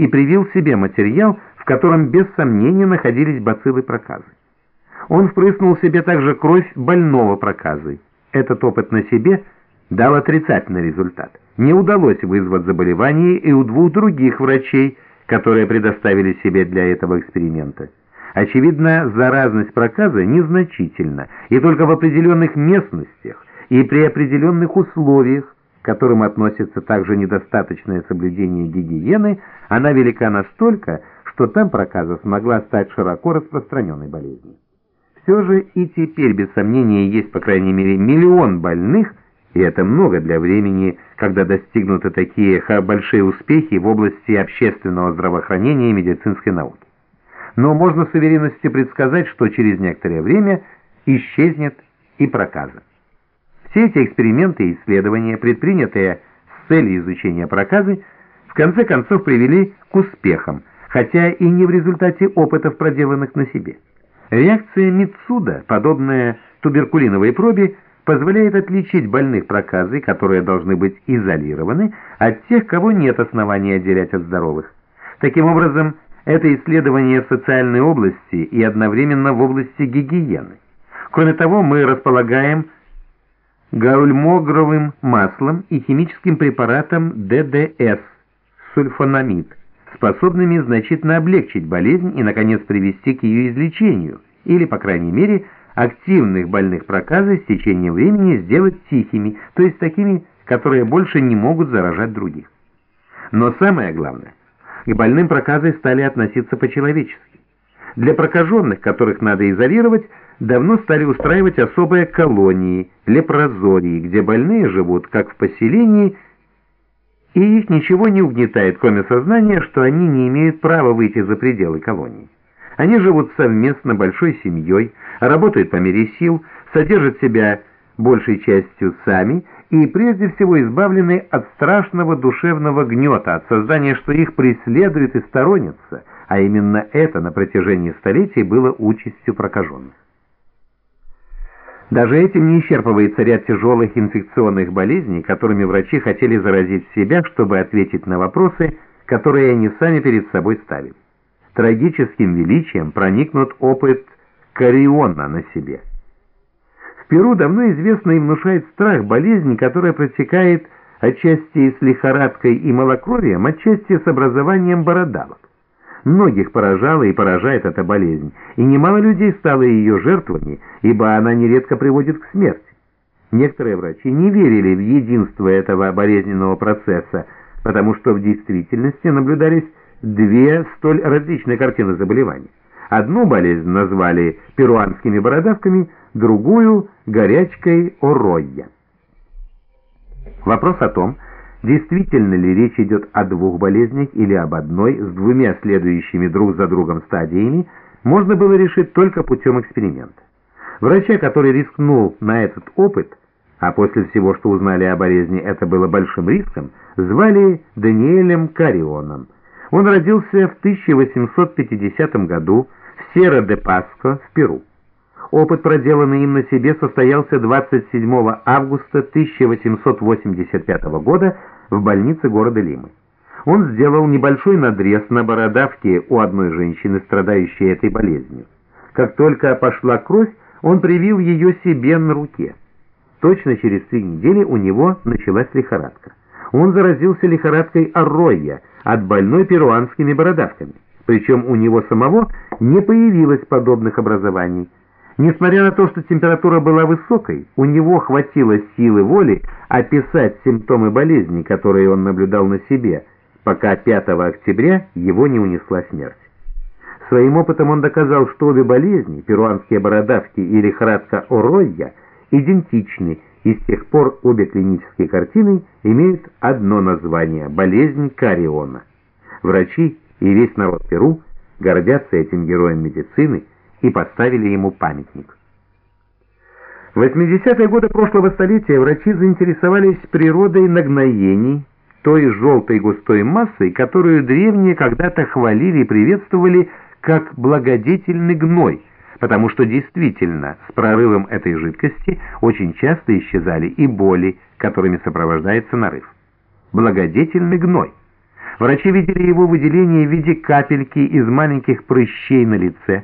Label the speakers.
Speaker 1: и привил себе материал, в котором без сомнения находились бациллы проказы. Он впрыснул себе также кровь больного проказой. Этот опыт на себе дал отрицательный результат. Не удалось вызвать заболевание и у двух других врачей, которые предоставили себе для этого эксперимента. Очевидно, заразность проказа незначительна, и только в определенных местностях и при определенных условиях, к которым относится также недостаточное соблюдение гигиены, она велика настолько, что там проказа смогла стать широко распространенной болезнью. Все же и теперь, без сомнения, есть по крайней мере миллион больных, и это много для времени, когда достигнуты такие большие успехи в области общественного здравоохранения и медицинской науки. Но можно с уверенностью предсказать, что через некоторое время исчезнет и проказа. Все эти эксперименты и исследования, предпринятые с целью изучения проказы, в конце концов привели к успехам, хотя и не в результате опытов, проделанных на себе. Реакция Митсуда, подобная туберкулиновой пробе, позволяет отличить больных проказой, которые должны быть изолированы, от тех, кого нет основания отделять от здоровых. Таким образом, это исследование в социальной области и одновременно в области гигиены. Кроме того, мы располагаем гаульмогровым маслом и химическим препаратом ДДС, сульфанамид, способными значительно облегчить болезнь и, наконец, привести к ее излечению, или, по крайней мере, активных больных проказой с течением времени сделать тихими, то есть такими, которые больше не могут заражать других. Но самое главное, к больным проказой стали относиться по-человечески. Для прокаженных, которых надо изолировать, давно стали устраивать особые колонии, лепрозории, где больные живут как в поселении, и их ничего не угнетает, кроме сознания, что они не имеют права выйти за пределы колонии. Они живут совместно большой семьей, работают по мере сил, содержат себя большей частью сами и прежде всего избавлены от страшного душевного гнета, от создания, что их преследует и сторонится, а именно это на протяжении столетий было участью прокаженных. Даже этим не исчерпывается ряд тяжелых инфекционных болезней, которыми врачи хотели заразить себя, чтобы ответить на вопросы, которые они сами перед собой ставили. Трагическим величием проникнут опыт Кариона на себе. В Перу давно известно и внушает страх болезни, которая протекает отчасти с лихорадкой и малокровием, отчасти с образованием бородавок. Многих поражала и поражает эта болезнь, и немало людей стало ее жертвами, ибо она нередко приводит к смерти. Некоторые врачи не верили в единство этого болезненного процесса, потому что в действительности наблюдались две столь различные картины заболевания. Одну болезнь назвали перуанскими бородавками, другую – горячкой оройя. Вопрос о том, Действительно ли речь идет о двух болезнях или об одной с двумя следующими друг за другом стадиями, можно было решить только путем эксперимента. Врача, который рискнул на этот опыт, а после всего, что узнали о болезни, это было большим риском, звали Даниэлем Карионом. Он родился в 1850 году в Сера-де-Паско в Перу. Опыт, проделанный им на себе, состоялся 27 августа 1885 года в больнице города Лимы. Он сделал небольшой надрез на бородавке у одной женщины, страдающей этой болезнью. Как только пошла кровь, он привил ее себе на руке. Точно через три недели у него началась лихорадка. Он заразился лихорадкой Арроя от больной перуанскими бородавками. Причем у него самого не появилось подобных образований. Несмотря на то, что температура была высокой, у него хватило силы воли описать симптомы болезни, которые он наблюдал на себе, пока 5 октября его не унесла смерть. Своим опытом он доказал, что обе болезни, перуанские бородавки и лихорадка Оройя, идентичны, и с тех пор обе клинические картины имеют одно название – болезнь Кариона. Врачи и весь народ Перу гордятся этим героем медицины – и поставили ему памятник. В 80-е годы прошлого столетия врачи заинтересовались природой нагноений, той желтой густой массой, которую древние когда-то хвалили и приветствовали как благодетельный гной, потому что действительно с прорывом этой жидкости очень часто исчезали и боли, которыми сопровождается нарыв. Благодетельный гной. Врачи видели его выделение в виде капельки из маленьких прыщей на лице,